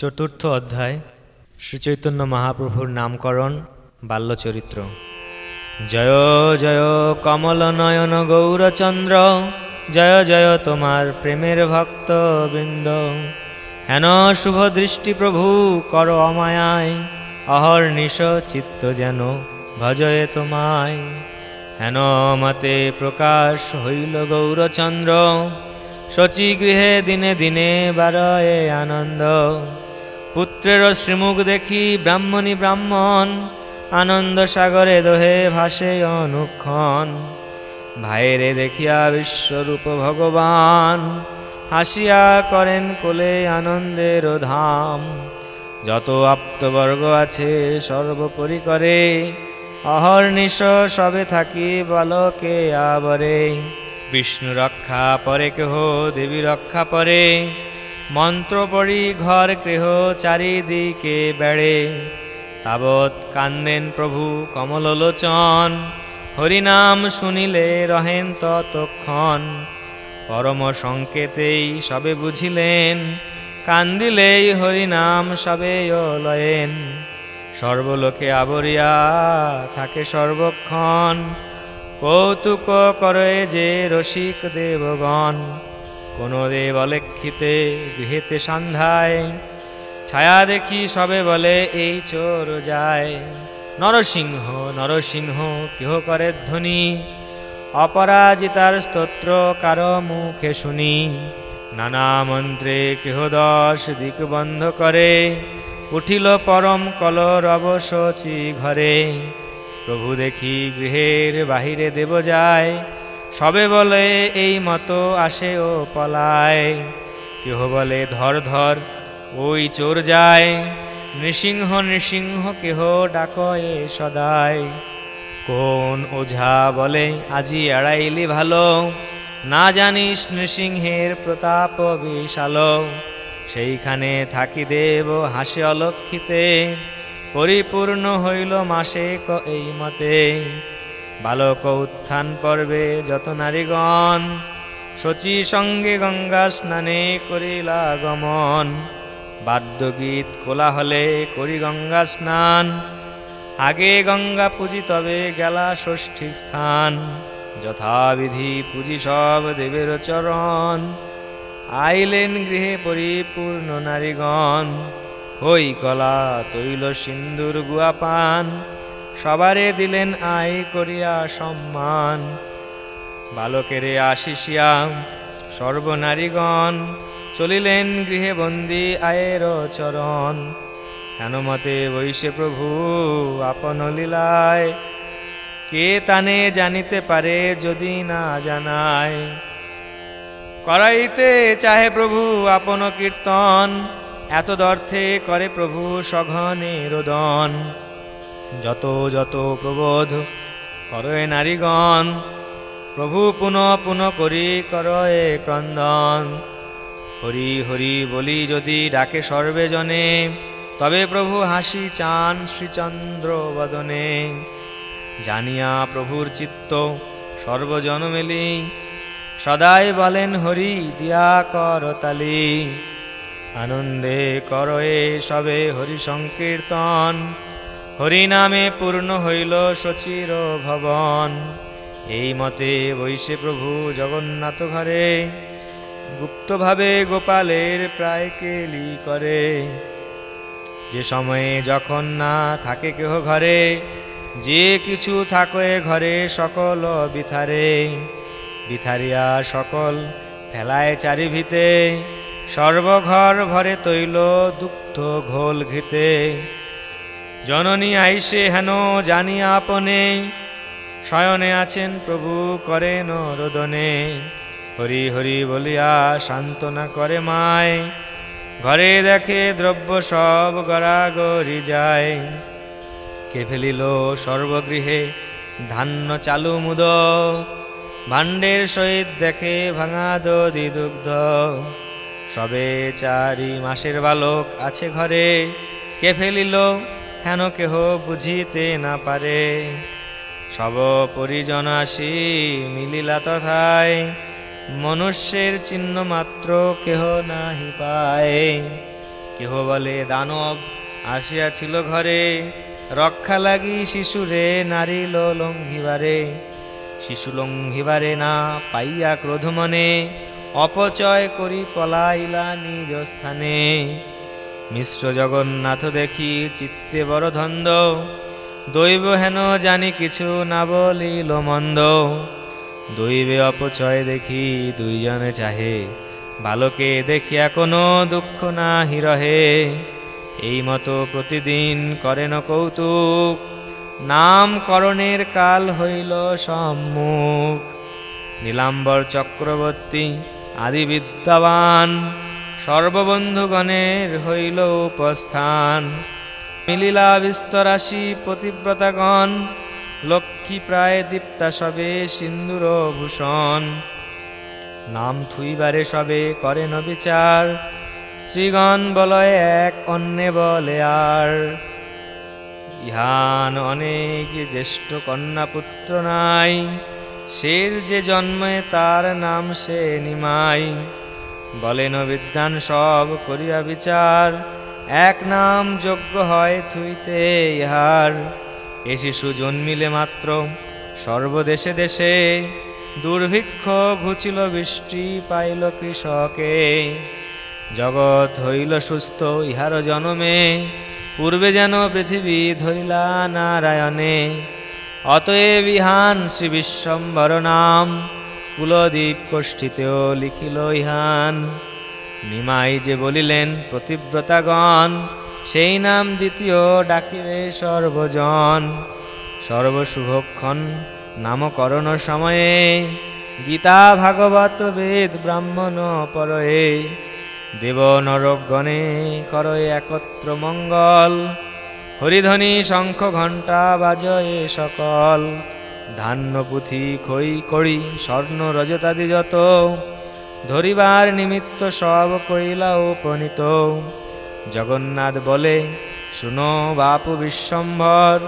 চতুর্থ অধ্যায় শ্রীচৈতন্য মহাপ্রভুর নামকরণ, বাল্যচরিত্র। জয় জয় কমল নয়ন গৌরচন্দ্র, জয় জয় তোমার প্রেমের ভক্ত বৃন্দ হেন শুভ দৃষ্টি প্রভু, কর অমায়ায়, অহর নিশ চিত্ত যেন ভজয়ে তোমায়। হেন মতে প্রকাশ হইল গৌরচন্দ্র শচী গৃহে দিনে দিনে বারয়ে আনন্দ। পুত্রের শ্রীমুখ দেখি ব্রাহ্মণী ব্রাহ্মণ, আনন্দ সাগরে দোহে ভাসে অনুক্ষণ। ভাইরে দেখিয়া বিশ্বরূপ ভগবান, হাসিয়া করেন কোলে আনন্দের ধাম। যত আপ্তবর্গ আছে সর্বোপরি করে, অহর্নিশ সবে থাকি বালকে আবরে। বিষ্ণু রক্ষা পরে কেহ, দেবী রক্ষা পরে। মন্ত্র পড়ি ঘর গৃহ চারিদিকে বেড়ে। তাবৎ কান্দেন প্রভু কমললোচন হরিনাম শুনিলে রহেন ততক্ষণ। পরম সংকেতেই সবে বুঝিলেন, কান্দিলেই হরিনাম সবে লয়েন সর্বলোকে আবরিয়া থাকে সর্বক্ষণ। কৌতুক করে যে রসিক দেবগণ। কোন দেব অলেক্ষিতে গৃহেতে সন্ধ্যায়। ছায়া দেখি সবে বলে এই চোর যায়। নরসিংহ নরসিংহ, কেহ করে ধ্বনি? অপরাজিতার স্তোত্র কারও মুখে শুনি। নানা মন্ত্রে কেহ দশ দিক বন্ধ করে? উঠিল পরম কলর অবশচি ঘরে। প্রভু দেখি গৃহের বাহিরে দেব যায়। সবে বলে এই মতো আসে ও পলায়। কেহ বলে ধর ধর, ওই চোর যায়। নৃসিংহ নৃসিংহ কেহ ডাকয়ে সদায়। কোন ওঝা বলে, আজি এড়াইলি ভালো। না জানিস নৃসিংহের প্রতাপ বিশাল। সেইখানে থাকি দেব হাসে অলক্ষিতে। পরিপূর্ণ হইল মাসে ক এই মতে। বালক উত্থান পর্বে যত নারীগণ শচী সঙ্গে গঙ্গা স্নানে করিলা গমন। বাদ্যগীত কোলাহলে করি গঙ্গা স্নান। আগে গঙ্গা পুজি তবে গেলা ষষ্ঠী স্থান। যথাবিধি পুজি সব দেবের চরণ। আইলেন গৃহে পরিপূর্ণ নারীগণ। হই কলা তৈল সিন্দুর গুয়াপান সবারে দিলেন আই করিয়া সম্মান। বালকেরে আশিসিয়া, সর্বনারীগণ, চলিলেন গৃহে বন্দি আয়ের চরণ। হেনমতে বৈশে প্রভু আপন লীলায়, কে তানে জানিতে পারে যদি না জানায়? করাইতে চাহে প্রভু আপন কীর্তন এত দর্থে করে প্রভু সঘনে রোদন। যত যত প্রবোধ করয়ে নারীগণ, প্রভু পুনঃ পুনঃ করি করয়ে ক্রন্দন। হরি হরি বলি যদি ডাকে সর্বে জনে, তবে প্রভু হাসি চান শ্রীচন্দ্র বদনে। জানিয়া প্রভুর চিত্ত সর্বজন মেলি, সদাই বলেন, হরি, দিয়া করতালি আনন্দে করয়ে সবে হরি সংকীর্তন। হরি নামে পূর্ণ হইল শচির ভবন। এই মতে বৈশে প্রভু জগন্নাথ ঘরে, গুপ্তভাবে গোপালের প্রায় কেলি করে। যে সময়ে যখন না থাকে কেহ ঘরে, যে কিছু থাকে ঘরে সকল বিথারে। বিথারিয়া সকল ফেলায় চারিভিতে, সর্বঘর ভরে তৈল দুগ্ধ ঘোল ঘৃতে। জননী আইসে হেন জানি আপনে। শয়নে আছেন প্রভু করেন রোদনে। হরি হরি বলিয়া সান্ত্বনা করে মায়। ঘরে দেখে দ্রব্য সব গড়া গড়াগড়ি যায়। কে ফেলিল সর্বগৃহে ধান্য চালু মুদ। ভাণ্ডের সহিত দেখে ভাঙা দদি দুগ্ধ। সবে চারি মাসের বালক আছে ঘরে। কে ফেলিল হেন কেহ বুঝিতে না পারে। সব পরিজন আসি মিলিলা তথায়। মনুষ্যের চিহ্ন মাত্র কেহ নাহি পায়। কেহ বলে, দানব আসিয়াছিল ঘরে। রক্ষা লাগি শিশুরে, নারী লঙ্ঘিবারে। শিশু লঙ্ঘিবারে না পাইয়া ক্রোধ মনে। অপচয় করি পলাইলা নিজ স্থানে। মিশ্র জগন্নাথ দেখি চিত্তে বড় ধন্দ। দৈব হেন জানি কিছু না বলিল মন্দ। দৈবে অপচয় দেখি দুইজনে চাহে। বালকে দেখিয়া কোনো দুঃখ না হিরহে এই মতো প্রতিদিন করেন কৌতুক। নামকরণের কাল হইল সম্মুখ। নীলাম্বর চক্রবর্তী, আদি বিদ্যাবান। সর্ববন্ধুগণের হইল উপস্থান। মিলিলা বিস্তরাশি পতিব্রতাগণ, লক্ষ্মী প্রায় দীপ্তা সবে সিন্দুর ভূষণ। নাম থুইবারে সবে করেন বিচার শ্রীগণ বলয় এক অন্যে বলে আর। ইহান অনেক জ্যেষ্ঠ কন্যা পুত্র নাই শের যে জন্মে তার নাম সে নিমাই। বলেন বিদ্যান, সব করিয়া বিচার। এক নাম যোগ্য হয় থুইতে ইহার। এ শিশু জন্মিলে মাত্র সর্বদেশে দেশে। দুর্ভিক্ষ ঘুচিল বৃষ্টি, পাইল কৃষকে। জগৎ হইল সুস্থ, ইহার জনমে। পূর্বে যেন পৃথিবী ধরিলা নারায়ণে। অতএব ইহান শ্রী বিশ্বম্বর নাম। কুলদীপ কোষ্ঠীতেও লিখিল ইহান। নিমাই যে বলিলেন, প্রতিব্রতাগণ, সেই নাম দ্বিতীয় ডাকিবে সর্বজন। সর্বশুভক্ষণ নামকরণ সময়ে গীতা ভাগবত বেদ ব্রাহ্মণ পরয়ে দেব নরগণে করয়ে একত্র মঙ্গল। হরিধ্বনি শঙ্খ ঘণ্টা বাজয়ে সকল। ধান্য পুঁথি খই কড়ি, স্বর্ণ রজতাদি যত। ধরিবার নিমিত্ত সব কইলা উপনীত। জগন্নাথ বলে, শুনো বাপু বিশ্বম্ভর,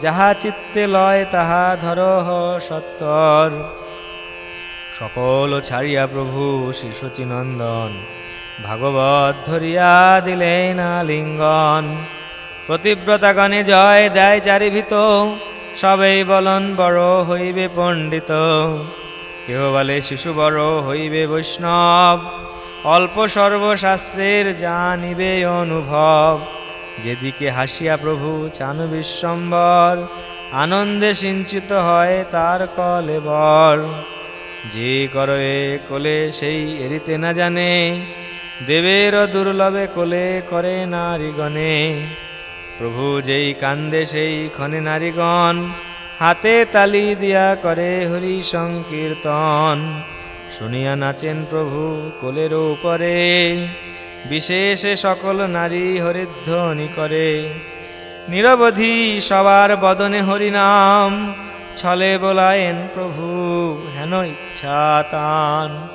যাহা চিত্তে লয় তাহা ধরহ সত্তর। সকল ছাড়িয়া প্রভু শিশুচিনন্দন, ভাগবত ধরিয়া দিলেন লিঙ্গন প্রতিব্রতাগণে জয় দেয় চারিভিত সবেই বলন বড় হইবে পণ্ডিত। কেহ বলে শিশু বড় হইবে বৈষ্ণব। অল্প সর্বশাস্ত্রের জানিবে অনুভব। যেদিকে হাসিয়া প্রভু চান বিশ্বম্বর, আনন্দে সিঞ্চিত হয় তার কলে বর। যে করয়ে কোলে সেই এরিতে না জানে, দেবের দুর্লভে কোলে করে নারীগণে। প্রভু যেই কান্দে সেই ক্ষণে নারীগণ, হাতে তালি দিয়া করে হরি সংকীর্তন। শুনিয়া নাচেন প্রভু কোলের উপরে, বিশেষে সকল নারী হরিধ্বনি করে। নিরবধি সবার বদনে হরিনাম, ছলে বলায়েন প্রভু হেন ইচ্ছা তান।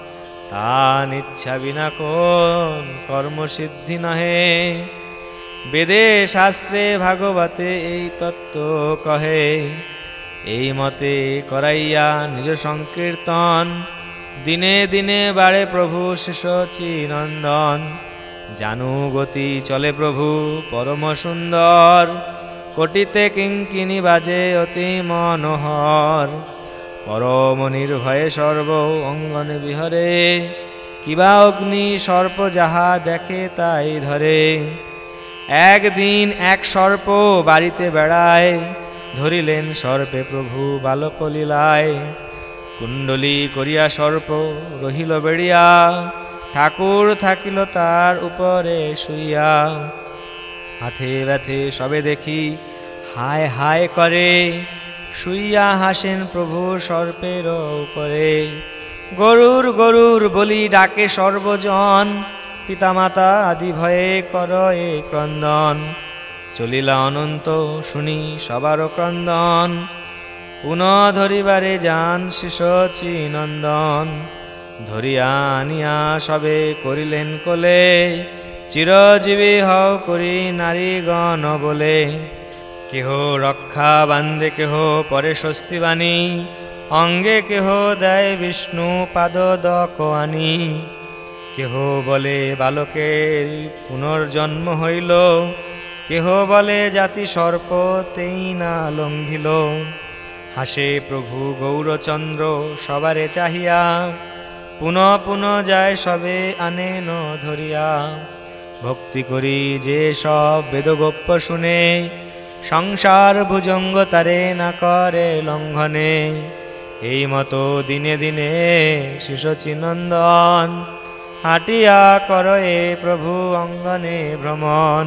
তান ইচ্ছা বিনা কোন কর্মসিদ্ধি নহে। বেদে শাস্ত্রে ভাগবতে এই তত্ত্ব কহে, এই মতে করাইয়া নিজ সংকীর্তন, দিনে দিনে বাড়ে প্রভু শেষ চিনন্দন জানু গতি চলে প্রভু, পরম সুন্দর। কোটিতে কিঙ্কিনি বাজে অতি মনোহর। পরম নির্ভয়ে সর্ব অঙ্গনে বিহরে, কিবা অগ্নি সর্প যাহা দেখে তাই ধরে। একদিন এক সর্প বাড়িতে বেড়ায়, ধরিলেন সর্পে প্রভু বালকলীলায় কুণ্ডলী করিয়া সর্প রহিল বেড়িয়া, ঠাকুর থাকিল তার উপরে শুইয়া। হাতে ব্যথে সবে দেখি, হায় হায় করে, শুইয়া হাসেন প্রভু সর্পের উপরে। গরুর গরুর বলি ডাকে সর্বজন পিতামাতা আদি ভয়ে কর এ ক্রন্দন। চলিলা অনন্ত, শুনি সবার ক্রন্দন। পুনঃ ধরিবারে যান শিশচি নন্দন ধরিয়া আনিয়া সবে করিলেন কোলে। চিরজীবী হও করি নারীগণ বলে। কেহ রক্ষা বান্ধে কেহ পরে স্বস্তি বাণী অঙ্গে কেহ দেয় বিষ্ণু পাদ দক আনি কেহ বলে বালকের পুনর্জন্ম হইল, কেহ বলে জাতি সর্পতেই না লঙ্ঘিল। হাসে প্রভু গৌরচন্দ্র সবারে চাহিয়া, পুনঃ পুনঃ যায় সবে আনে ন ধরিয়া। ভক্তি করি যে সব বেদগোপ্য শুনে, সংসার ভুজঙ্গ তারে না করে লঙ্ঘনে। এই মতো দিনে দিনে শিশচিনন্দন হাটিয়া করয়ে প্রভু অঙ্গনে ভ্রমণ।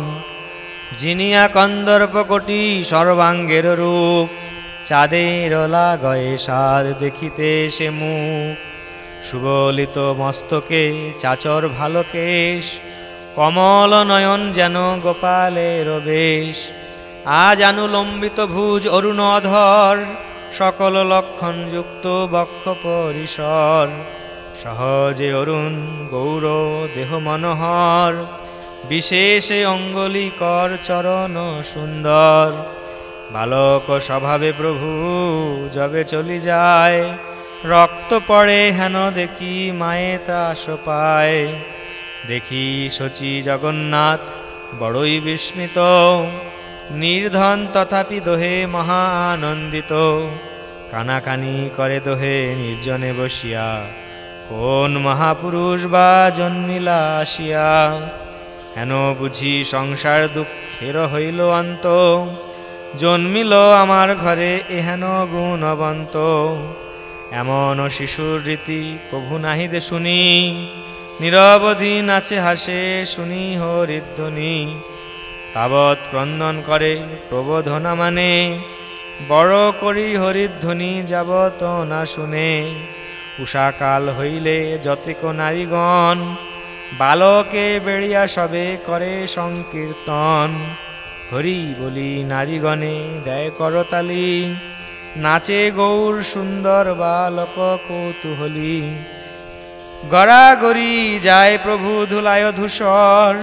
জিনিয়া কন্দর্প কোটি সর্বাঙ্গের রূপ, চাঁদের লাগয়ে সাদ দেখিতে সে মুখ। সুবলিত মস্তকে, চাচর ভালো কেশ কমল নয়ন যেন গোপালের বেশ। আজ আনুলম্বিত ভুজ অরুণ অধর সকল লক্ষণ যুক্ত বক্ষ পরিসর। সহজে অরুণ, গৌর, দেহ মনোহর, বিশেষে অঙ্গলিকর চরণ সুন্দর। বালক স্বভাবে প্রভু, যবে চলি যায়, রক্ত পড়ে হেন দেখি মায়ে ত্রাস পায়। দেখি শচী জগন্নাথ, বড়ই বিস্মিত, নির্ধন তথাপি দোহে মহা আনন্দিত। কানাকানি করে দোহে নির্জনে বসিয়া কোন মহাপুরুষ বা জন্মিলা আসিয়া? হেন বুঝি সংসার দুঃখের হইল অন্ত? জন্মিল আমার ঘরে এহেন গুণবন্ত এমন শিশুর রীতি কভু নাহিদে শুনি। নিরবধি নাচে হাসে শুনি হরিধ্বনি। তাবৎ ক্রন্দন করে প্রবোধনা মানে। বড় করি হরিধ্বনি যাবত না শুনে। উষাকাল হইলে যতিক নারীগণ বালকে বেড়িয়া সবে করে সংকীর্তন। হরি বলি, নারীগণে, দেয় করতালি নাচে গৌর সুন্দর বালক কৌতূহলী। গড়াগড়ি যায় প্রভু ধুলায় ধূসর।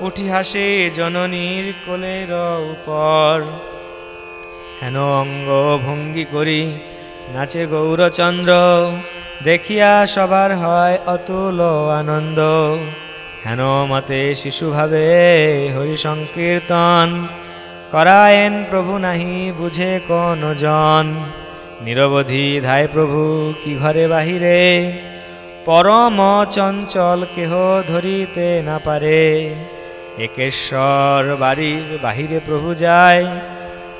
উঠি হাসে জননীর কোলের উপর। হেন অঙ্গ ভঙ্গি করি, নাচে গৌরচন্দ্র দেখিয়া সবার হয় অতুল আনন্দ। হেন মতে শিশুভাবে হরি সংকীর্তন করায়েন প্রভু নাহি, বুঝে কোন জন। নিরবধি ধায় প্রভু, কি ঘরে বাহিরে? পরম চঞ্চল কেহ ধরিতে না পারে। একেশ্বর বাড়ির বাহিরে প্রভু যায়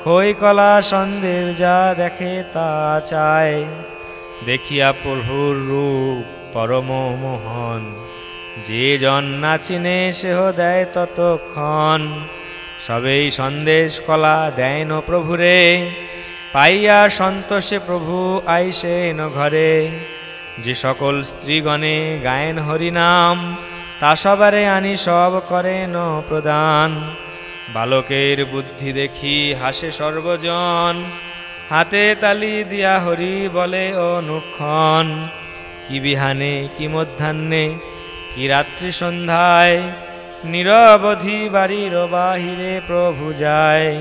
খই কলা সন্দের যা দেখে তা চায়। দেখিয়া প্রভুর রূপ পরম মোহন। যে জন না চিনে, সেহ দেয় ততক্ষণ। সবেই সন্দেশ কলা দেন প্রভুরে। পাইয়া সন্তোষে প্রভু আইসেন ঘরে। যে সকল স্ত্রীগণে গায়েন হরিনাম, তা সবারে আনি সব করেন প্রদান। বালকের বুদ্ধি দেখি হাসে সর্বজন। হাতে তালি দিয়া হরি বলে অনুক্ষণ। কি বিহানে, কি মধ্যাহ্নে, কি রাত্রি সন্ধ্যায়, নিরবধি বাড়ির বাহিরে প্রভু যায়।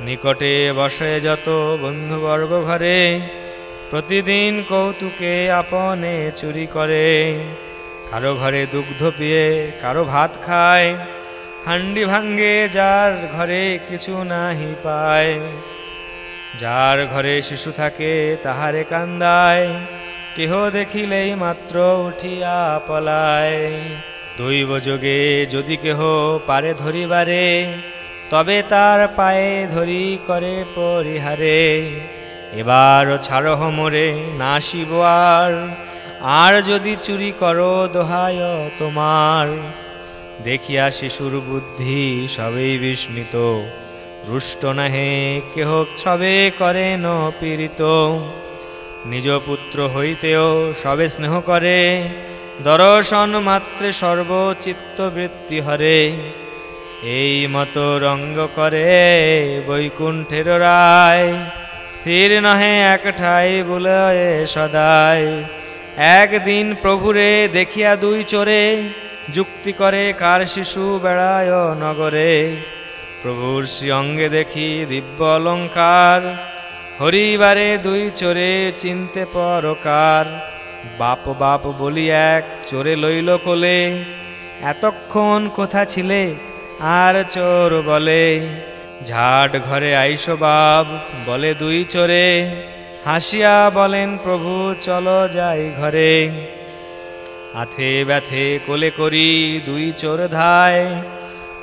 নিকটে বসে যত বন্ধুবর্গ ঘরে, প্রতিদিন কৌতুকে আপনে চুরি করে। কারও ঘরে দুগ্ধ পিয়ে, কারও ভাত খায়। হান্ডি ভাঙ্গে যার ঘরে কিছু নাহি পায়। যার ঘরে শিশু থাকে, তাহারে কান্দায়। কেহ দেখিলেই মাত্র উঠিয়া পলায়। দৈব যোগে যদি কেহ পারে ধরিবারে, তবে তার পায়ে ধরি করে পরিহারে। এবার ছাড়হ মোরে নাসিব আর। আর যদি চুরি করো, দোহায় তোমার। দেখিয়া শিশুর বুদ্ধি সবেই বিস্মিত। রুষ্ট নাহে, কেহ সবে করে ন পীড়িত। নিজ পুত্র হইতেও সবে স্নেহ করে, দর্শন মাত্রে সর্বচিত্ত বৃত্তি হরে। এই মতো রঙ্গ করে বৈকুণ্ঠের রায়, স্থির নহে এক ঠাই বলে সদায়। একদিন প্রভুরে দেখিয়া দুই চোরে, যুক্তি করে কার শিশু বেড়ায় নগরে। প্রভুর শ্রী অঙ্গে দেখি দিব্য অলঙ্কার। হরিবারে দুই চোরে চিনতে পরকার। বাপ বাপ বলি এক চোরে লইল কোলে, এতক্ষণ কোথা ছিলে? আর চোর বলে, ঝাট ঘরে আইসো বাপ বলে দুই চোরে। হাসিয়া বলেন, প্রভু, চলো যাই ঘরে। হাতে ব্যথে কোলে করি দুই চোর ধায়।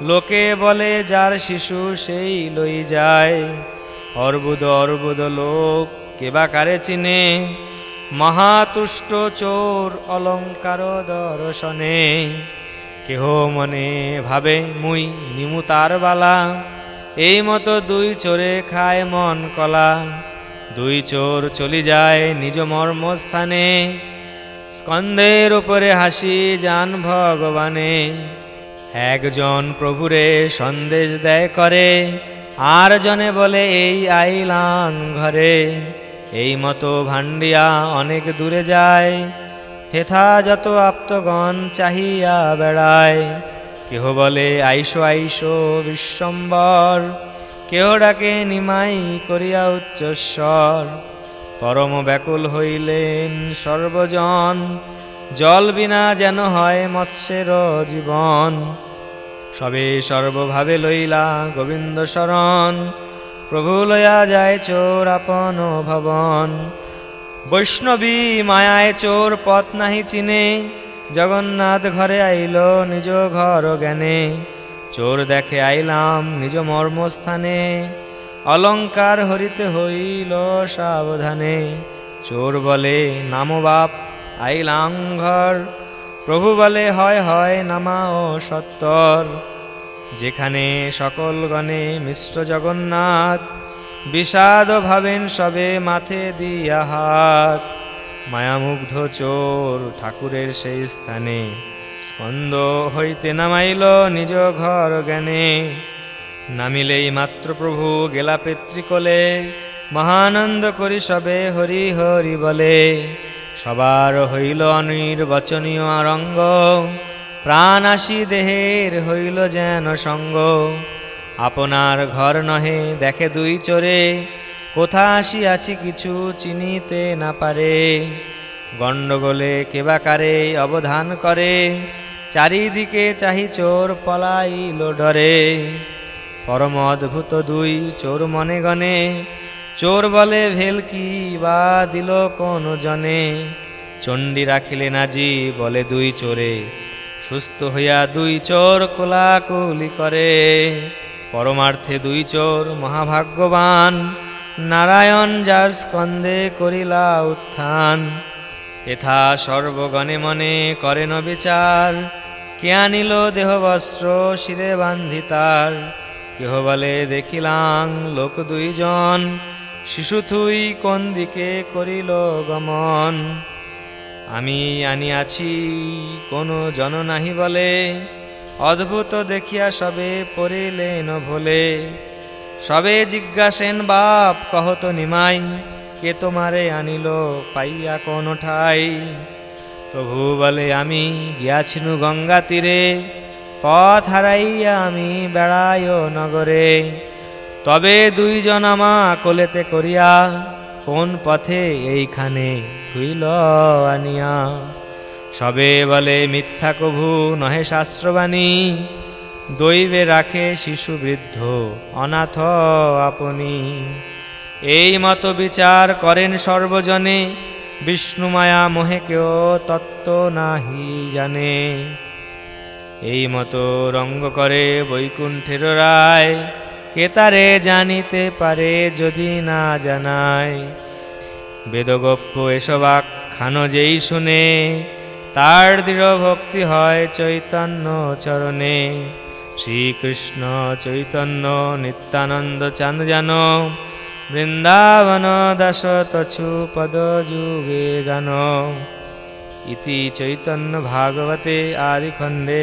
লোকে বলে, যার শিশু সেই লই যায়। অর্বুদ অর্বুদ লোক কেবা কারে চিনে? মহাতুষ্ট চোর অলঙ্কার দর্শনে। কেহ মনে ভাবে, মুই নিমু তার বালা। এই মতো দুই চোরে খায় মন কলা। দুই চোর চলি যায় নিজ মর্মস্থানে। স্কন্ধের উপরে হাসি যান ভগবানে। একজন প্রভুরে সন্দেশ দেয় করে, আর জনে বলে, এই আইলাম ঘরে, এই মতো ভান্ডিয়া অনেক দূরে যায়। হেথা যত আপ্তগণ চাহিয়া বেড়ায়। কেহ বলে, আইসো আইসো বিশ্বম্বর, কেহ ডাকে, নিমাই করিয়া উচ্চস্বর। পরম ব্যাকুল হইলেন সর্বজন জল বিনা যেন হয় মৎস্যের জীবন। সবে সর্বভাবে লইলা গোবিন্দ শরণ, প্রভু লয়া যায় চোর আপন ভবন। বৈষ্ণবী মায়ায় চোর পথ নাহি চিনে, জগন্নাথ ঘরে আইল নিজ ঘর জ্ঞানে। চোর দেখে আইলাম নিজ মর্মস্থানে, অলঙ্কার হরিতে হইল সাবধানে। চোর বলে, নাম বাপ আইলাম ঘর প্রভু বলে, হয় হয় নামা ও সত্তর। যেখানে সকল গণে মিশ্র জগন্নাথ বিষাদ ভাবেন সবে মাথে দিয়া হাত। মায়ামুগ্ধ চোর ঠাকুরের সেই স্থানে, স্কন্দ হইতে নামাইল নিজ ঘর জ্ঞানে। নামিলেই মাত্র প্রভু গেলা পেত্রিকলে মহানন্দ করি সবে হরি হরি বলে। সবার হইল অনির্বচনীয় রঙ্গ প্রাণ আসি দেহের হইল যেন সঙ্গ। আপনার ঘর নহে, দেখে দুই চোরে। কোথা আসি আছি কিছু চিনিতে না পারে। গণ্ডগোলে কেবাকারে অবধান করে। চারিদিকে চাহি চোর পলাইল ডরে। পরম অদ্ভুত দুই চোর মনে গনে। চোর বলে ভেলকি বা দিল কোন জনে? চণ্ডী রাখিলে নাজি বলে দুই চোরে। সুস্থ হইয়া দুই চোর কোলাকুলি করে। পরমার্থে দুই চোর মহাভাগ্যবান। নারায়ণ যার স্কন্দে করিলা উত্থান। এথা সর্বগণে মনে করেন বিচার কে আনিল দেহ বস্ত্র শিরে বান্ধি তার। কেহ বলে দেখিলাম লোক দুইজন। শিশু থুই কোন দিকে করিল গমন? আমি আনিয়াছি, কোনো জন নাহি বলে। অদ্ভুত দেখিয়া সবে পড়িলেন ভোলে সবে জিজ্ঞাসেন, বাপ কহত নিমাই, কে তোমারে আনিল, পাইয়া কোন ঠাই? প্রভু বলে, আমি গিয়াছিনু গঙ্গা তীরে, পথ হারাইয়া আমি বেড়ায় নগরে। তবে দুইজন আমা কোলেতে করিয়া কোন পথে এইখানে থুইল আনিয়া। সবে বলে, মিথ্যা কভু নহে শাস্ত্রবাণী, দৈবে রাখে শিশু বৃদ্ধ অনাথ আপনি। এই মতো বিচার করেন সর্বজনে বিষ্ণুমায়া মোহে কেউ তত্ত্ব নাহি জানে। এই মতো রঙ্গ করে বৈকুণ্ঠের রায় কেতারে জানিতে পারে যদি না জানায়? বেদগপ্য এসব আখ্যান যেই শুনে, তার দৃঢ় ভক্তি হয় চৈতন্য চরণে। শ্রীকৃষ্ণ চৈতন্য নিত্যানন্দ চাঁদ জান বৃন্দাবন দাস তছু পদ যুগে গান। ইতি চৈতন্য ভাগবতে আদিখণ্ডে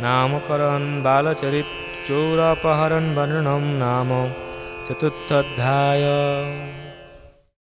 নামকরণ বালচরিত चोरापहरन् वर्णनं नाम चतुर्थध्याय।